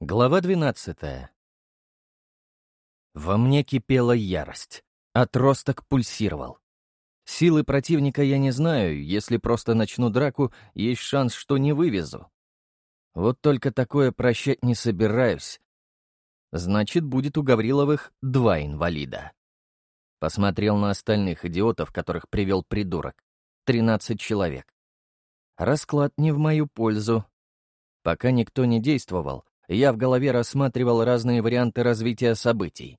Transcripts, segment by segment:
Глава 12 Во мне кипела ярость. Отросток пульсировал. Силы противника я не знаю, если просто начну драку, есть шанс, что не вывезу. Вот только такое прощать не собираюсь. Значит, будет у Гавриловых два инвалида. Посмотрел на остальных идиотов, которых привел придурок. Тринадцать человек. Расклад не в мою пользу. Пока никто не действовал, я в голове рассматривал разные варианты развития событий.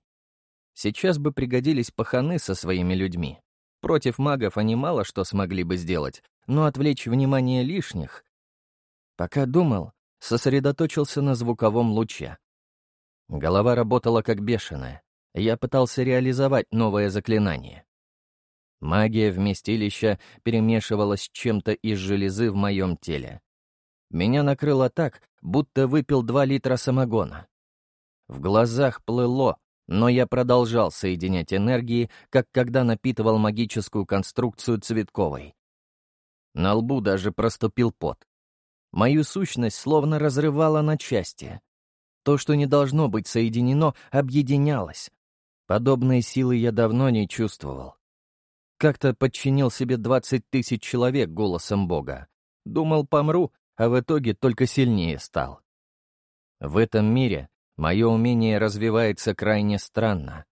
Сейчас бы пригодились паханы со своими людьми. Против магов они мало что смогли бы сделать, но отвлечь внимание лишних. Пока думал, сосредоточился на звуковом луче. Голова работала как бешеная. Я пытался реализовать новое заклинание. Магия вместилища перемешивалась с чем-то из железы в моем теле. Меня накрыло так, будто выпил два литра самогона. В глазах плыло, но я продолжал соединять энергии, как когда напитывал магическую конструкцию Цветковой. На лбу даже проступил пот. Мою сущность словно разрывала на части. То, что не должно быть соединено, объединялось. Подобные силы я давно не чувствовал. Как-то подчинил себе двадцать тысяч человек голосом Бога. Думал, помру, а в итоге только сильнее стал. В этом мире мое умение развивается крайне странно.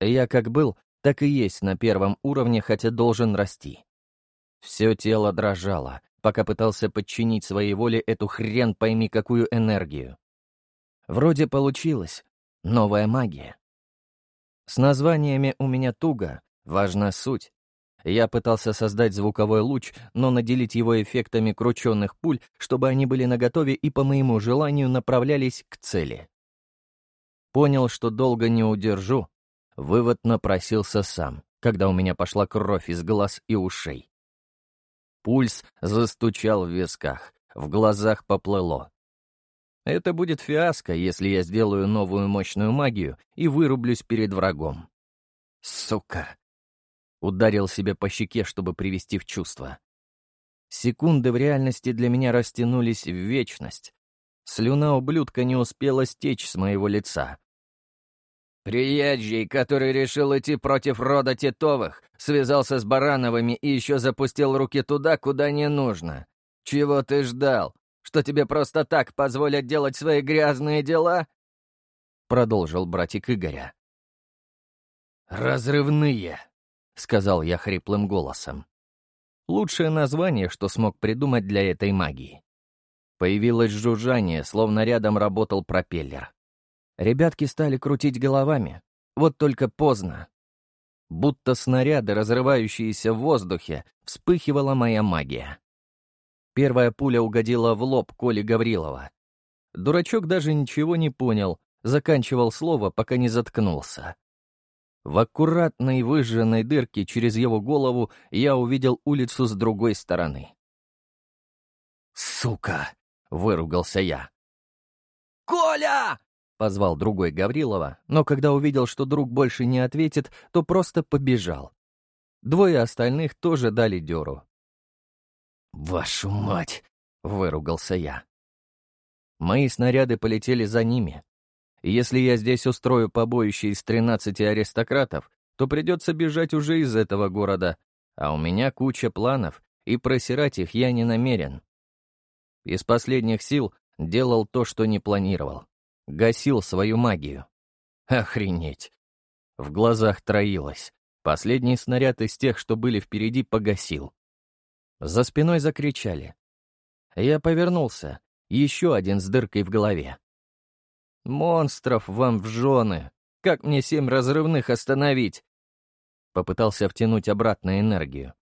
Я как был, так и есть на первом уровне, хотя должен расти. Все тело дрожало, пока пытался подчинить своей воле эту хрен пойми какую энергию. Вроде получилось. Новая магия. С названиями у меня туго, важна суть. Я пытался создать звуковой луч, но наделить его эффектами крученных пуль, чтобы они были наготове и по моему желанию направлялись к цели. Понял, что долго не удержу. Вывод напросился сам, когда у меня пошла кровь из глаз и ушей. Пульс застучал в висках, в глазах поплыло. Это будет фиаско, если я сделаю новую мощную магию и вырублюсь перед врагом. Сука! Ударил себя по щеке, чтобы привести в чувство. Секунды в реальности для меня растянулись в вечность. Слюна ублюдка не успела стечь с моего лица. «Приезжий, который решил идти против рода Титовых, связался с Барановыми и еще запустил руки туда, куда не нужно. Чего ты ждал? Что тебе просто так позволят делать свои грязные дела?» Продолжил братик Игоря. «Разрывные», — сказал я хриплым голосом. Лучшее название, что смог придумать для этой магии. Появилось жужжание, словно рядом работал пропеллер. Ребятки стали крутить головами. Вот только поздно. Будто снаряды, разрывающиеся в воздухе, вспыхивала моя магия. Первая пуля угодила в лоб Коли Гаврилова. Дурачок даже ничего не понял, заканчивал слово, пока не заткнулся. В аккуратной выжженной дырке через его голову я увидел улицу с другой стороны. «Сука!» — выругался я. «Коля!» — позвал другой Гаврилова, но когда увидел, что друг больше не ответит, то просто побежал. Двое остальных тоже дали дёру. «Вашу мать!» — выругался я. Мои снаряды полетели за ними, если я здесь устрою побоище из 13 аристократов, то придется бежать уже из этого города, а у меня куча планов, и просирать их я не намерен. Из последних сил делал то, что не планировал. Гасил свою магию. Охренеть. В глазах троилось. Последний снаряд из тех, что были впереди, погасил. За спиной закричали. Я повернулся. Еще один с дыркой в голове. «Монстров вам в жены! Как мне семь разрывных остановить?» Попытался втянуть обратно энергию.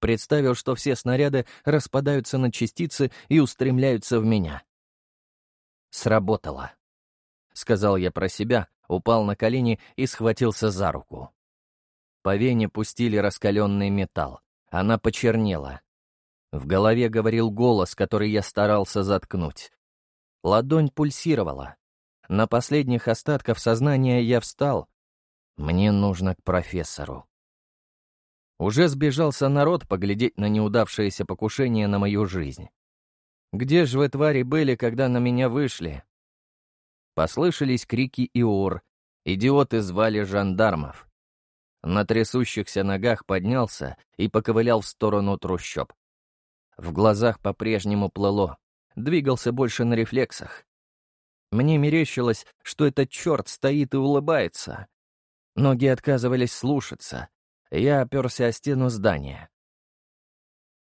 Представил, что все снаряды распадаются на частицы и устремляются в меня. Сработало. Сказал я про себя, упал на колени и схватился за руку. По вене пустили раскаленный металл. Она почернела. В голове говорил голос, который я старался заткнуть. Ладонь пульсировала. На последних остатках сознания я встал. Мне нужно к профессору. Уже сбежался народ поглядеть на неудавшееся покушение на мою жизнь. Где же вы, твари, были, когда на меня вышли? Послышались крики и ор. Идиоты звали жандармов. На трясущихся ногах поднялся и поковылял в сторону трущоб. В глазах по-прежнему плыло. Двигался больше на рефлексах. Мне мерещилось, что этот черт стоит и улыбается. Ноги отказывались слушаться. Я оперся о стену здания.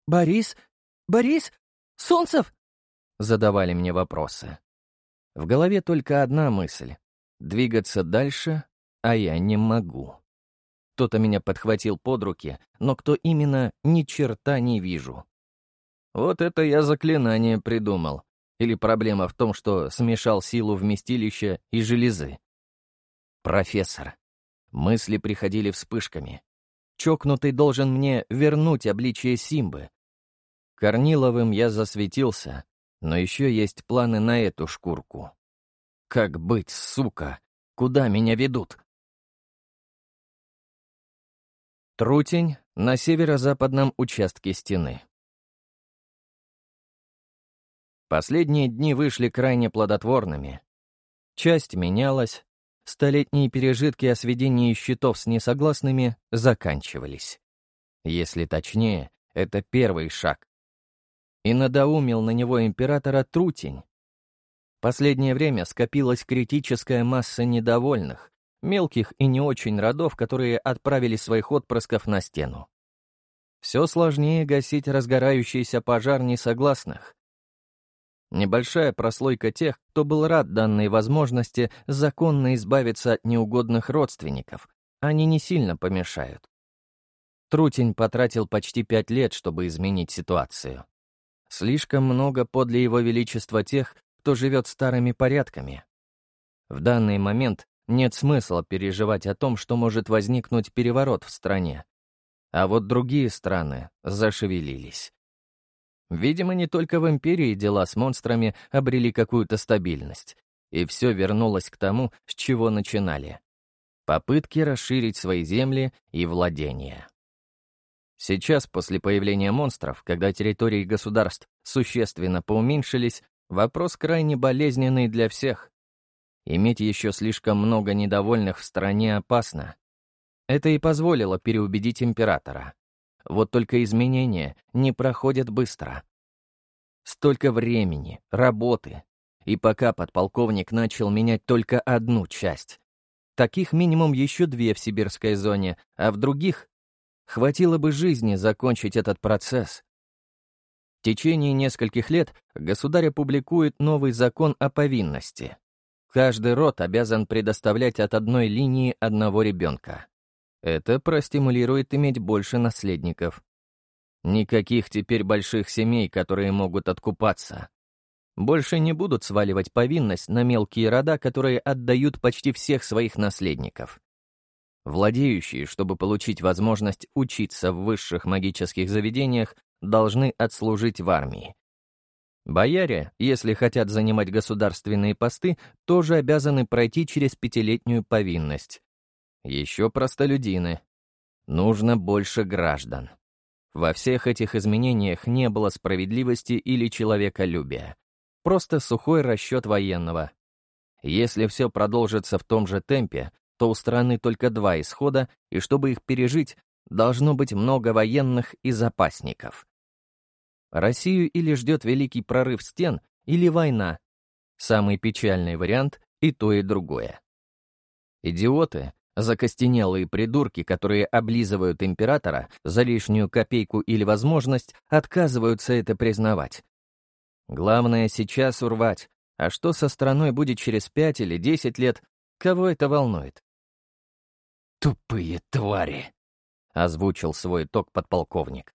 «Борис? Борис? Солнцев?» Задавали мне вопросы. В голове только одна мысль — двигаться дальше, а я не могу. Кто-то меня подхватил под руки, но кто именно, ни черта не вижу. Вот это я заклинание придумал. Или проблема в том, что смешал силу вместилища и железы. Профессор. Мысли приходили вспышками. Чокнутый должен мне вернуть обличие Симбы. Корниловым я засветился, но еще есть планы на эту шкурку. Как быть, сука? Куда меня ведут? Трутень на северо-западном участке стены. Последние дни вышли крайне плодотворными. Часть менялась, столетние пережитки о сведении счетов с несогласными заканчивались. Если точнее, это первый шаг и надоумил на него императора Трутень. Последнее время скопилась критическая масса недовольных, мелких и не очень родов, которые отправили своих отпрысков на стену. Все сложнее гасить разгорающийся пожар несогласных. Небольшая прослойка тех, кто был рад данной возможности законно избавиться от неугодных родственников, они не сильно помешают. Трутень потратил почти пять лет, чтобы изменить ситуацию. Слишком много подле его величества тех, кто живет старыми порядками. В данный момент нет смысла переживать о том, что может возникнуть переворот в стране. А вот другие страны зашевелились. Видимо, не только в Империи дела с монстрами обрели какую-то стабильность, и все вернулось к тому, с чего начинали. Попытки расширить свои земли и владения. Сейчас, после появления монстров, когда территории государств существенно поуменьшились, вопрос крайне болезненный для всех. Иметь еще слишком много недовольных в стране опасно. Это и позволило переубедить императора. Вот только изменения не проходят быстро. Столько времени, работы. И пока подполковник начал менять только одну часть. Таких минимум еще две в сибирской зоне, а в других Хватило бы жизни закончить этот процесс. В течение нескольких лет государь опубликует новый закон о повинности. Каждый род обязан предоставлять от одной линии одного ребенка. Это простимулирует иметь больше наследников. Никаких теперь больших семей, которые могут откупаться. Больше не будут сваливать повинность на мелкие рода, которые отдают почти всех своих наследников. Владеющие, чтобы получить возможность учиться в высших магических заведениях, должны отслужить в армии. Бояре, если хотят занимать государственные посты, тоже обязаны пройти через пятилетнюю повинность. Еще простолюдины. Нужно больше граждан. Во всех этих изменениях не было справедливости или человеколюбия. Просто сухой расчет военного. Если все продолжится в том же темпе, то у страны только два исхода, и чтобы их пережить, должно быть много военных и запасников. Россию или ждет великий прорыв стен, или война. Самый печальный вариант — и то, и другое. Идиоты, закостенелые придурки, которые облизывают императора за лишнюю копейку или возможность, отказываются это признавать. Главное сейчас урвать, а что со страной будет через пять или десять лет, кого это волнует? «Тупые твари!» — озвучил свой итог подполковник.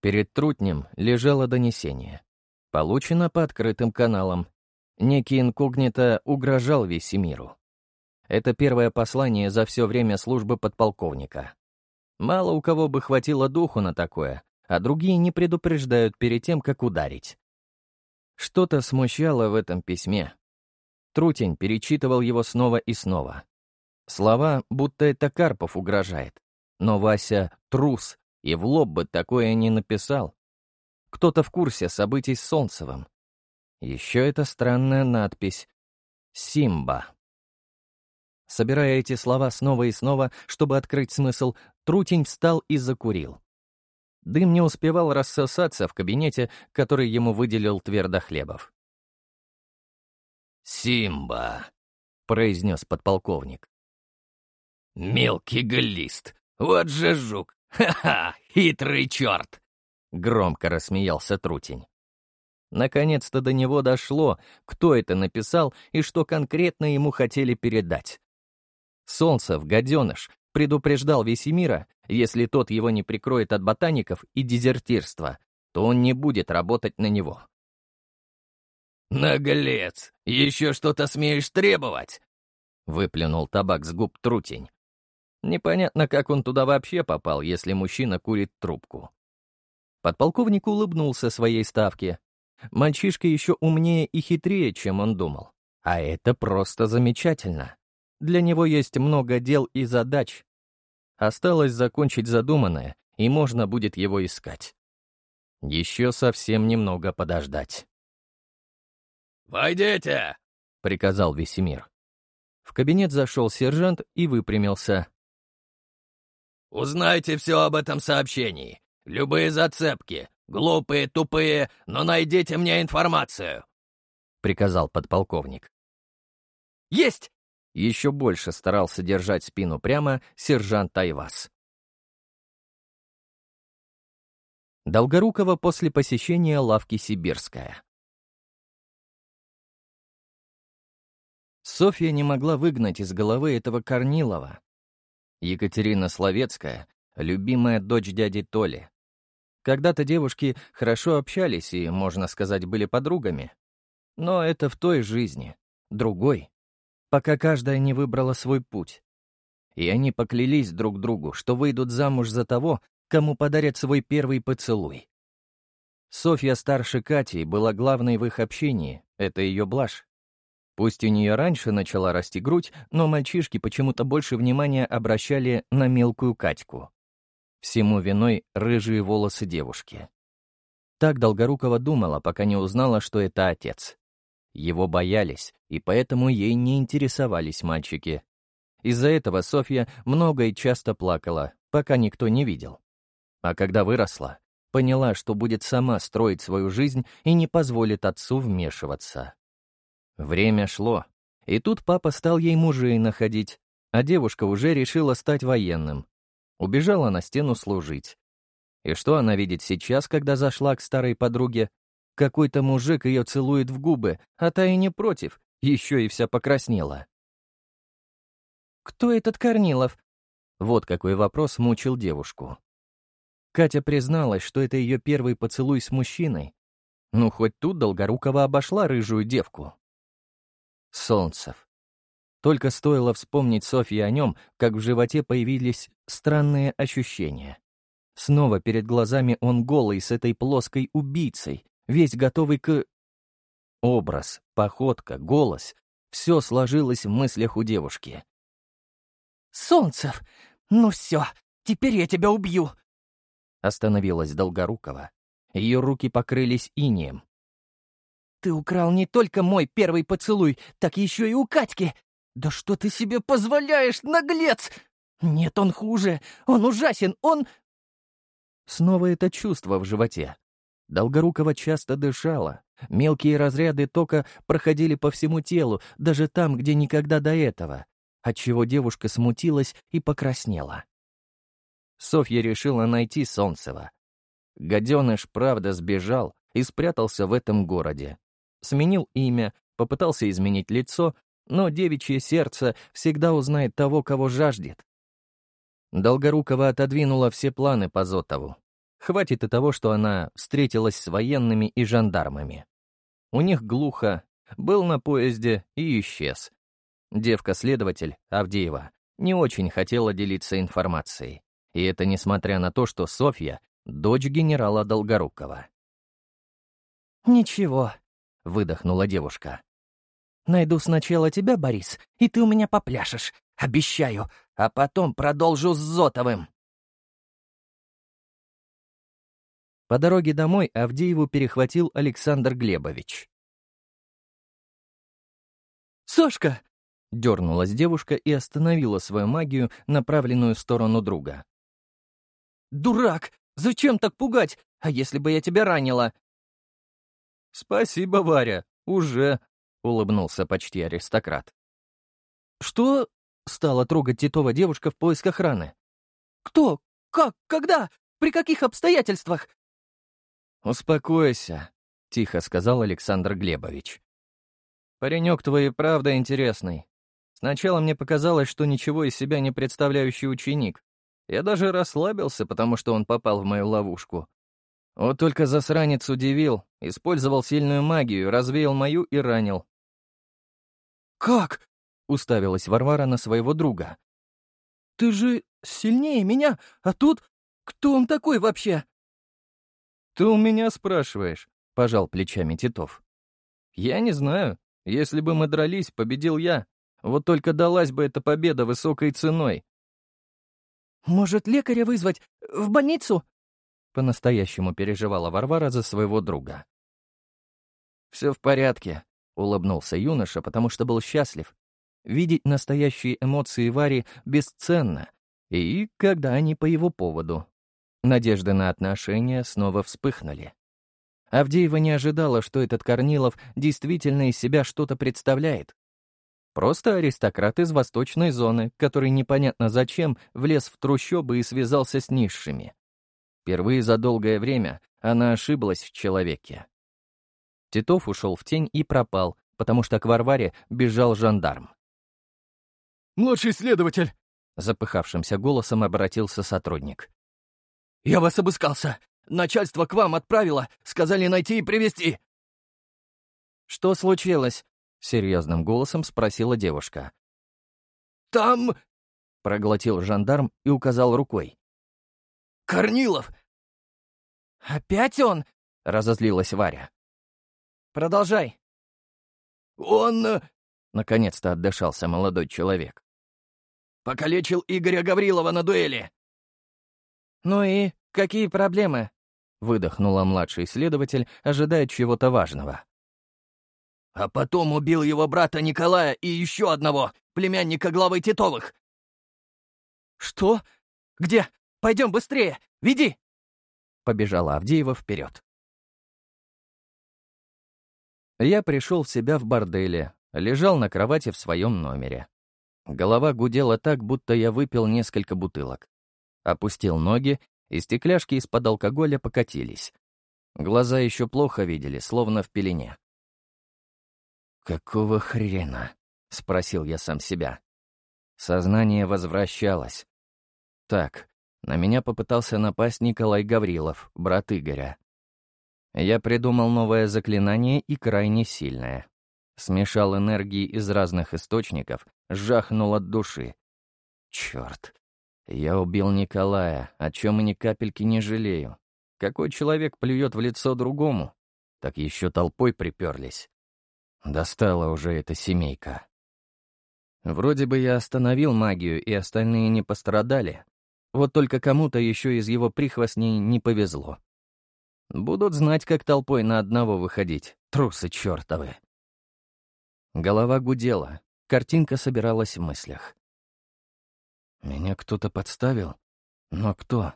Перед трутнем лежало донесение. Получено по открытым каналам. Некий инкогнито угрожал Весемиру. Это первое послание за все время службы подполковника. Мало у кого бы хватило духу на такое, а другие не предупреждают перед тем, как ударить. Что-то смущало в этом письме. Трутень перечитывал его снова и снова. Слова, будто это Карпов угрожает. Но Вася — трус, и в лоб бы такое не написал. Кто-то в курсе событий с Солнцевым. Еще эта странная надпись. Симба. Собирая эти слова снова и снова, чтобы открыть смысл, Трутень встал и закурил. Дым не успевал рассосаться в кабинете, который ему выделил Твердохлебов. «Симба», — произнес подполковник. «Мелкий глист, вот же жук! Ха-ха, хитрый черт!» Громко рассмеялся Трутень. Наконец-то до него дошло, кто это написал и что конкретно ему хотели передать. Солнцев, гаденыш, предупреждал Весемира, если тот его не прикроет от ботаников и дезертирства, то он не будет работать на него. «Наглец! Еще что-то смеешь требовать?» — выплюнул табак с губ Трутень. Непонятно, как он туда вообще попал, если мужчина курит трубку. Подполковник улыбнулся своей ставке. Мальчишка еще умнее и хитрее, чем он думал. А это просто замечательно. Для него есть много дел и задач. Осталось закончить задуманное, и можно будет его искать. Еще совсем немного подождать. «Войдите!» — приказал Весемир. В кабинет зашел сержант и выпрямился. «Узнайте все об этом сообщении. Любые зацепки. Глупые, тупые, но найдите мне информацию!» — приказал подполковник. «Есть!» — еще больше старался держать спину прямо сержант Айвас. Долгорукова после посещения лавки «Сибирская». Софья не могла выгнать из головы этого Корнилова. Екатерина Словецкая — любимая дочь дяди Толи. Когда-то девушки хорошо общались и, можно сказать, были подругами. Но это в той жизни, другой, пока каждая не выбрала свой путь. И они поклялись друг другу, что выйдут замуж за того, кому подарят свой первый поцелуй. Софья старше Кати была главной в их общении, это ее блажь. Пусть у нее раньше начала расти грудь, но мальчишки почему-то больше внимания обращали на мелкую Катьку. Всему виной рыжие волосы девушки. Так Долгорукова думала, пока не узнала, что это отец. Его боялись, и поэтому ей не интересовались мальчики. Из-за этого Софья много и часто плакала, пока никто не видел. А когда выросла, поняла, что будет сама строить свою жизнь и не позволит отцу вмешиваться. Время шло, и тут папа стал ей мужей находить, а девушка уже решила стать военным. Убежала на стену служить. И что она видит сейчас, когда зашла к старой подруге? Какой-то мужик ее целует в губы, а та и не против, еще и вся покраснела. «Кто этот Корнилов?» Вот какой вопрос мучил девушку. Катя призналась, что это ее первый поцелуй с мужчиной. Ну, хоть тут Долгорукова обошла рыжую девку. Солнцев. Только стоило вспомнить Софье о нем, как в животе появились странные ощущения. Снова перед глазами он голый с этой плоской убийцей, весь готовый к... Образ, походка, голос — все сложилось в мыслях у девушки. «Солнцев, ну все, теперь я тебя убью!» Остановилась Долгорукова. Ее руки покрылись инеем. Ты украл не только мой первый поцелуй, так еще и у Катьки. Да что ты себе позволяешь, наглец? Нет, он хуже, он ужасен, он...» Снова это чувство в животе. Долгорукова часто дышала. Мелкие разряды тока проходили по всему телу, даже там, где никогда до этого, отчего девушка смутилась и покраснела. Софья решила найти Солнцева. Гаденыш, правда, сбежал и спрятался в этом городе сменил имя, попытался изменить лицо, но девичье сердце всегда узнает того, кого жаждет. Долгорукова отодвинула все планы по Зотову. Хватит и того, что она встретилась с военными и жандармами. У них глухо, был на поезде и исчез. Девка-следователь, Авдеева, не очень хотела делиться информацией. И это несмотря на то, что Софья — дочь генерала Долгорукова. «Ничего, — выдохнула девушка. «Найду сначала тебя, Борис, и ты у меня попляшешь. Обещаю. А потом продолжу с Зотовым». По дороге домой Авдееву перехватил Александр Глебович. Сашка!» Дернулась девушка и остановила свою магию, направленную в сторону друга. «Дурак! Зачем так пугать? А если бы я тебя ранила?» «Спасибо, Варя, уже», — улыбнулся почти аристократ. «Что?» — стала трогать Титова девушка в поисках раны. «Кто? Как? Когда? При каких обстоятельствах?» «Успокойся», — тихо сказал Александр Глебович. «Паренек твой правда интересный. Сначала мне показалось, что ничего из себя не представляющий ученик. Я даже расслабился, потому что он попал в мою ловушку. Вот только засранец удивил, использовал сильную магию, развеял мою и ранил. «Как?» — уставилась Варвара на своего друга. «Ты же сильнее меня, а тут... Кто он такой вообще?» «Ты у меня спрашиваешь», — пожал плечами Титов. «Я не знаю. Если бы мы дрались, победил я. Вот только далась бы эта победа высокой ценой». «Может, лекаря вызвать? В больницу?» По-настоящему переживала Варвара за своего друга. «Все в порядке», — улыбнулся юноша, потому что был счастлив. Видеть настоящие эмоции Вари бесценно, и когда они по его поводу. Надежды на отношения снова вспыхнули. Авдеева не ожидала, что этот Корнилов действительно из себя что-то представляет. Просто аристократ из восточной зоны, который непонятно зачем влез в трущобы и связался с низшими. Впервые за долгое время она ошиблась в человеке. Титов ушел в тень и пропал, потому что к Варваре бежал жандарм. «Младший следователь!» — запыхавшимся голосом обратился сотрудник. «Я вас обыскался. Начальство к вам отправило. Сказали найти и привести. «Что случилось?» — серьезным голосом спросила девушка. «Там...» — проглотил жандарм и указал рукой. «Корнилов!» «Опять он?» — разозлилась Варя. «Продолжай». «Он...» э, — наконец-то отдышался молодой человек. «Покалечил Игоря Гаврилова на дуэли». «Ну и какие проблемы?» — выдохнула младший следователь, ожидая чего-то важного. «А потом убил его брата Николая и еще одного, племянника главы Титовых». «Что? Где? Пойдем быстрее! Веди!» Побежала Авдеева вперед. Я пришел в себя в борделе, лежал на кровати в своем номере. Голова гудела так, будто я выпил несколько бутылок. Опустил ноги, и стекляшки из-под алкоголя покатились. Глаза еще плохо видели, словно в пелене. «Какого хрена?» — спросил я сам себя. Сознание возвращалось. Так, на меня попытался напасть Николай Гаврилов, брат Игоря. Я придумал новое заклинание и крайне сильное. Смешал энергии из разных источников, жахнул от души. Черт. Я убил Николая, о чем и ни капельки не жалею. Какой человек плюет в лицо другому? Так еще толпой приперлись. Достала уже эта семейка. Вроде бы я остановил магию, и остальные не пострадали, вот только кому-то еще из его прихвостней не повезло. Будут знать, как толпой на одного выходить, трусы чертовы. Голова гудела, картинка собиралась в мыслях. Меня кто-то подставил? Но кто?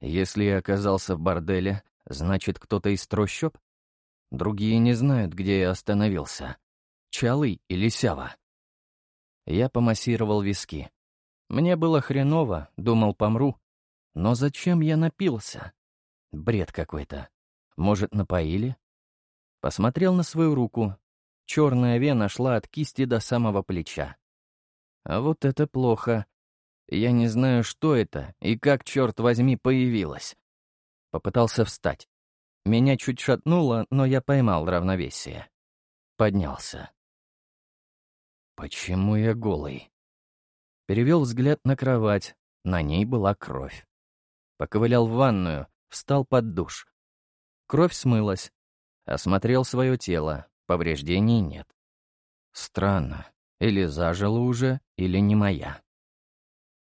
Если я оказался в борделе, значит, кто-то из трущоб? Другие не знают, где я остановился. Чалы или Сява? Я помассировал виски. Мне было хреново, думал, помру. Но зачем я напился? Бред какой-то. Может, напоили? Посмотрел на свою руку. Черная вена шла от кисти до самого плеча. А вот это плохо. Я не знаю, что это и как, черт возьми, появилось. Попытался встать. Меня чуть шатнуло, но я поймал равновесие. Поднялся. Почему я голый? Перевел взгляд на кровать. На ней была кровь. Поковылял в ванную, встал под душ. Кровь смылась. Осмотрел свое тело. Повреждений нет. Странно. Или зажила уже, или не моя.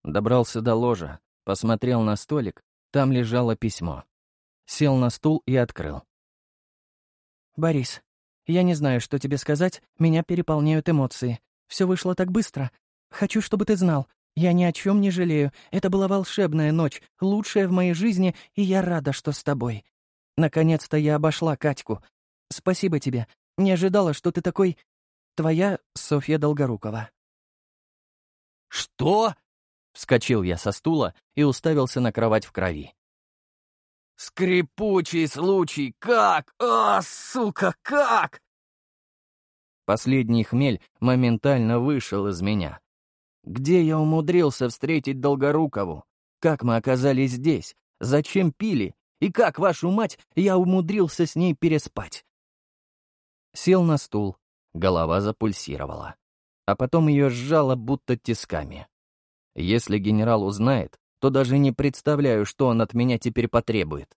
Добрался до ложа, посмотрел на столик, там лежало письмо. Сел на стул и открыл. «Борис, я не знаю, что тебе сказать, меня переполняют эмоции. Все вышло так быстро. Хочу, чтобы ты знал. Я ни о чем не жалею. Это была волшебная ночь, лучшая в моей жизни, и я рада, что с тобой. Наконец-то я обошла Катьку. Спасибо тебе. Не ожидала, что ты такой... Твоя Софья Долгорукова. «Что?» — вскочил я со стула и уставился на кровать в крови. «Скрипучий случай! Как? А, сука, как?» Последний хмель моментально вышел из меня. Где я умудрился встретить Долгорукову? Как мы оказались здесь? Зачем пили? И как, вашу мать, я умудрился с ней переспать? Сел на стул, голова запульсировала. А потом ее сжало будто тисками. Если генерал узнает, то даже не представляю, что он от меня теперь потребует.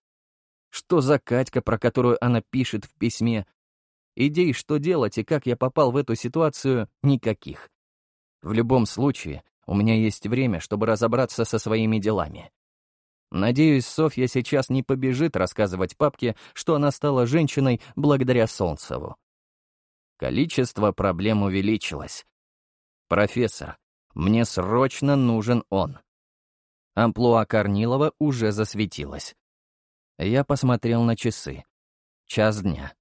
Что за Катька, про которую она пишет в письме? Идей, что делать и как я попал в эту ситуацию, никаких. В любом случае, у меня есть время, чтобы разобраться со своими делами. Надеюсь, Софья сейчас не побежит рассказывать папке, что она стала женщиной благодаря Солнцеву. Количество проблем увеличилось. «Профессор, мне срочно нужен он». Амплуа Корнилова уже засветилась. Я посмотрел на часы. Час дня.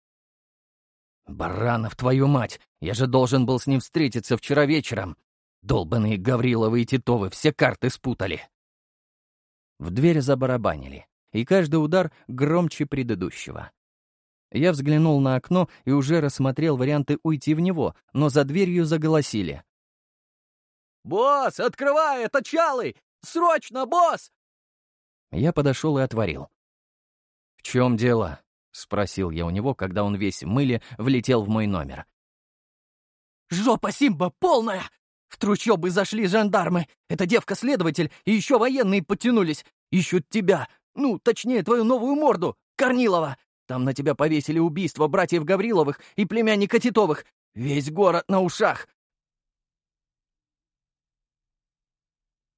«Баранов, твою мать! Я же должен был с ним встретиться вчера вечером! Долбаные Гавриловы и Титовы все карты спутали!» В дверь забарабанили, и каждый удар громче предыдущего. Я взглянул на окно и уже рассмотрел варианты уйти в него, но за дверью заголосили. «Босс, открывай, это Чалый! Срочно, босс!» Я подошел и отворил. «В чем дело?» — спросил я у него, когда он весь в мыле влетел в мой номер. «Жопа Симба полная! В трущобы зашли жандармы. Эта девка-следователь и еще военные подтянулись. Ищут тебя. Ну, точнее, твою новую морду, Корнилова. Там на тебя повесили убийство братьев Гавриловых и племянника Титовых. Весь город на ушах.